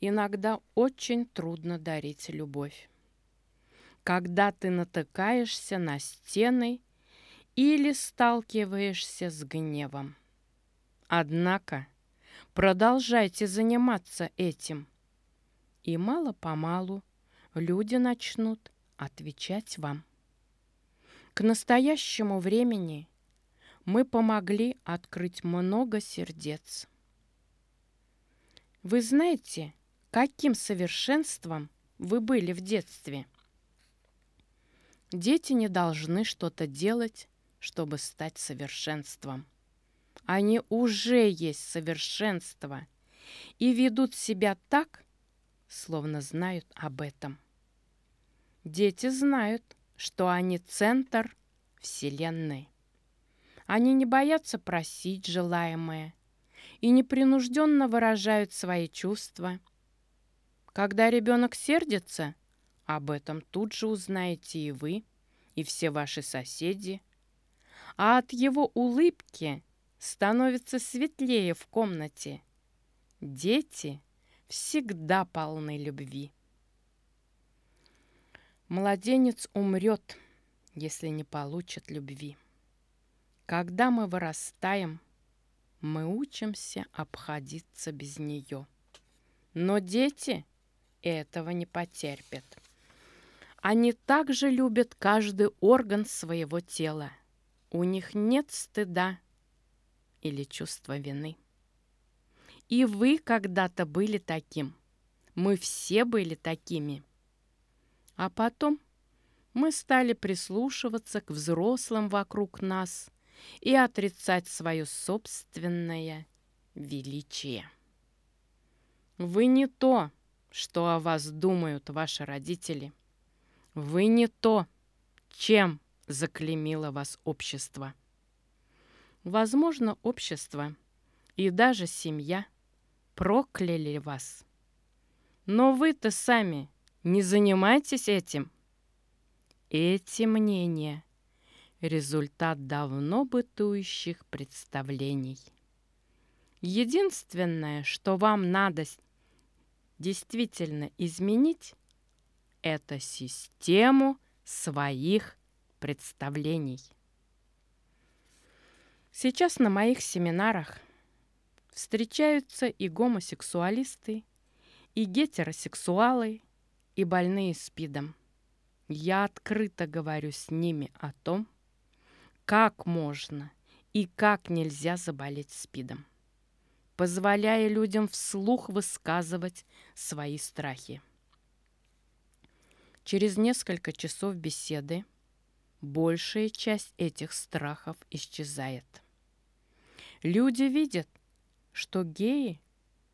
иногда очень трудно дарить любовь. Когда ты натыкаешься на стены или сталкиваешься с гневом. Однако продолжайте заниматься этим, и мало-помалу люди начнут отвечать вам. К настоящему времени мы помогли открыть много сердец. Вы знаете, каким совершенством вы были в детстве? Дети не должны что-то делать, чтобы стать совершенством. Они уже есть совершенство и ведут себя так, словно знают об этом. Дети знают, что они центр Вселенной. Они не боятся просить желаемое и непринужденно выражают свои чувства. Когда ребенок сердится, об этом тут же узнаете и вы, и все ваши соседи. А от его улыбки становится светлее в комнате. Дети всегда полны любви. Младенец умрет, если не получит любви. Когда мы вырастаем, мы учимся обходиться без нее. Но дети этого не потерпят. Они также любят каждый орган своего тела. У них нет стыда или чувства вины. И вы когда-то были таким. Мы все были такими. А потом мы стали прислушиваться к взрослым вокруг нас и отрицать свое собственное величие. Вы не то, что о вас думают ваши родители. Вы не то, чем заклемило вас общество. Возможно, общество и даже семья прокляли вас. Но вы-то сами не занимайтесь этим. Эти мнения результат давно бытующих представлений. Единственное, что вам надо действительно изменить, это систему своих представлений. Сейчас на моих семинарах встречаются и гомосексуалисты, и гетеросексуалы, и больные СПИДом. Я открыто говорю с ними о том, как можно и как нельзя заболеть СПИДом, позволяя людям вслух высказывать свои страхи. Через несколько часов беседы большая часть этих страхов исчезает. Люди видят, что геи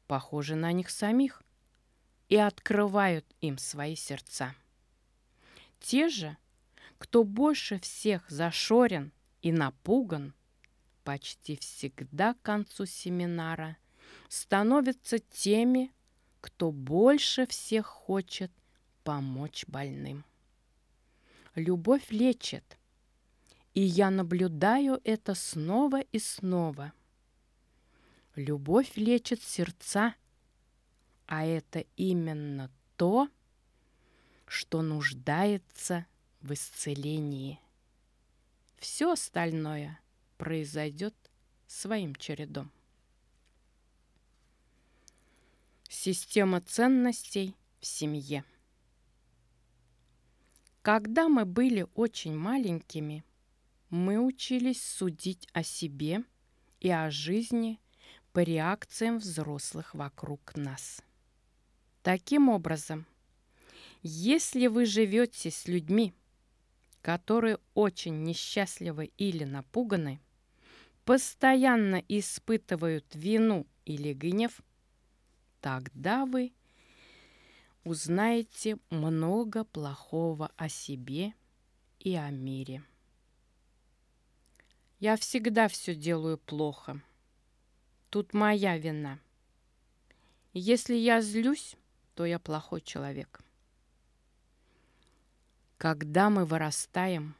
похожи на них самих и открывают им свои сердца. Те же, кто больше всех зашорен и напуган, почти всегда к концу семинара становятся теми, кто больше всех хочет помочь больным. Любовь лечит, и я наблюдаю это снова и снова. Любовь лечит сердца, а это именно то, что нуждается в исцелении. Все остальное произойдет своим чередом. Система ценностей в семье. Когда мы были очень маленькими, мы учились судить о себе и о жизни по реакциям взрослых вокруг нас. Таким образом, если вы живете с людьми, которые очень несчастливы или напуганы, постоянно испытывают вину или гнев, тогда вы узнаете много плохого о себе и о мире. Я всегда все делаю плохо. Тут моя вина. Если я злюсь, то я плохой человек. Когда мы вырастаем,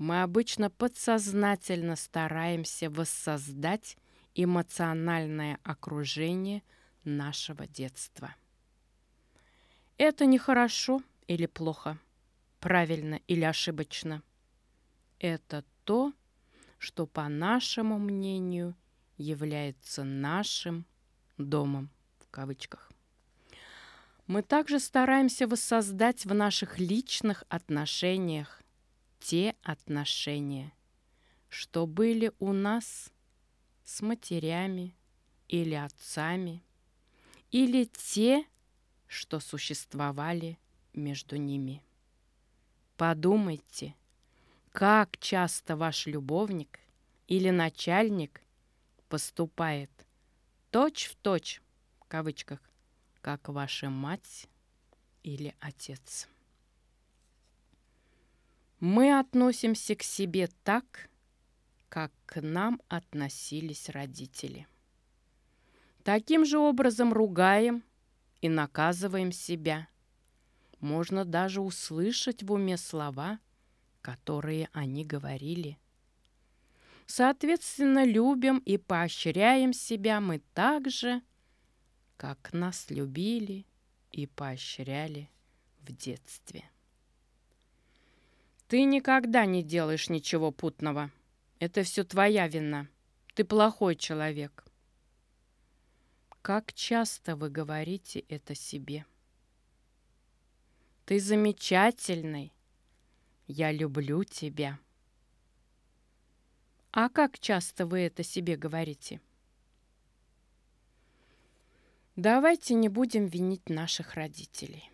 мы обычно подсознательно стараемся воссоздать эмоциональное окружение нашего детства. Это не хорошо или плохо, правильно или ошибочно. Это то, что, по нашему мнению, является нашим домом, в кавычках. Мы также стараемся воссоздать в наших личных отношениях те отношения, что были у нас с матерями или отцами, или те, что существовали между ними. Подумайте, как часто ваш любовник или начальник поступает точь в точь, в кавычках, как ваша мать или отец. Мы относимся к себе так, как к нам относились родители. Таким же образом ругаем и наказываем себя. Можно даже услышать в уме слова – которые они говорили. Соответственно, любим и поощряем себя мы так же, как нас любили и поощряли в детстве. Ты никогда не делаешь ничего путного. Это все твоя вина. Ты плохой человек. Как часто вы говорите это себе? Ты замечательный, «Я люблю тебя». А как часто вы это себе говорите? Давайте не будем винить наших родителей.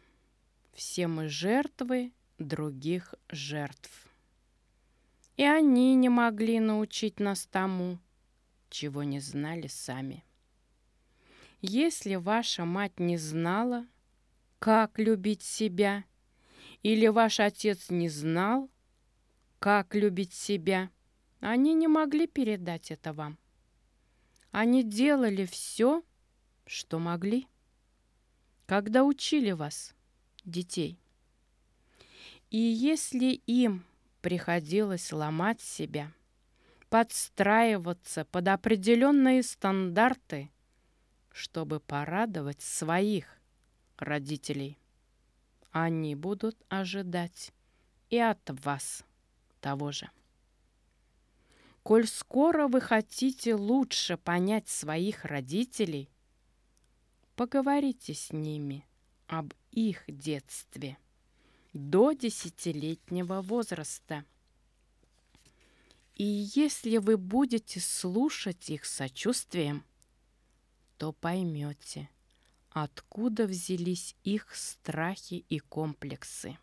Все мы жертвы других жертв. И они не могли научить нас тому, чего не знали сами. Если ваша мать не знала, как любить себя – или ваш отец не знал, как любить себя? Они не могли передать это вам. Они делали все, что могли, когда учили вас, детей. И если им приходилось ломать себя, подстраиваться под определенные стандарты, чтобы порадовать своих родителей – они будут ожидать и от вас того же. Коль скоро вы хотите лучше понять своих родителей, поговорите с ними об их детстве до десятилетнего возраста. И если вы будете слушать их сочувствием, то поймете – откуда взялись их страхи и комплексы.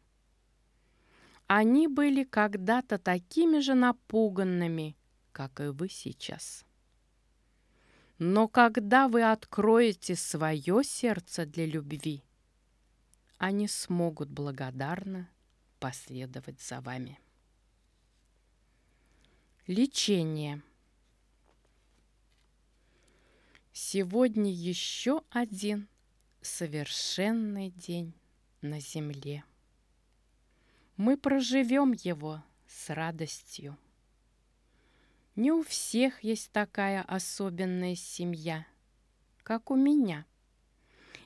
Они были когда-то такими же напуганными, как и вы сейчас. Но когда вы откроете свое сердце для любви, они смогут благодарно последовать за вами. Лечение. Сегодня еще один совершенный день на земле. Мы проживем его с радостью. Не у всех есть такая особенная семья, как у меня,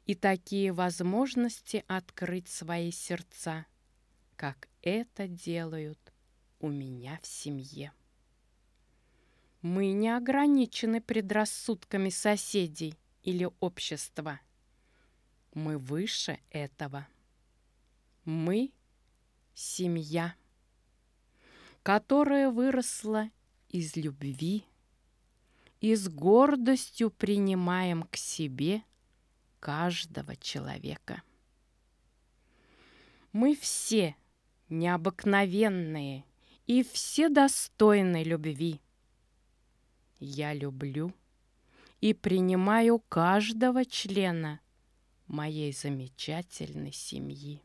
и такие возможности открыть свои сердца, как это делают у меня в семье. Мы не ограничены предрассудками соседей или общества – мы выше этого. Мы — семья, которая выросла из любви и с гордостью принимаем к себе каждого человека. Мы все необыкновенные и все достойны любви. Я люблю и принимаю каждого члена моей замечательной семьи.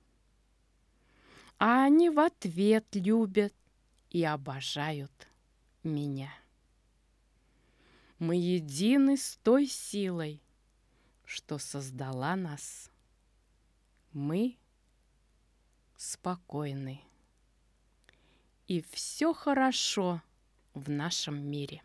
А они в ответ любят и обожают меня. Мы едины с той силой, что создала нас. Мы спокойны. И все хорошо в нашем мире.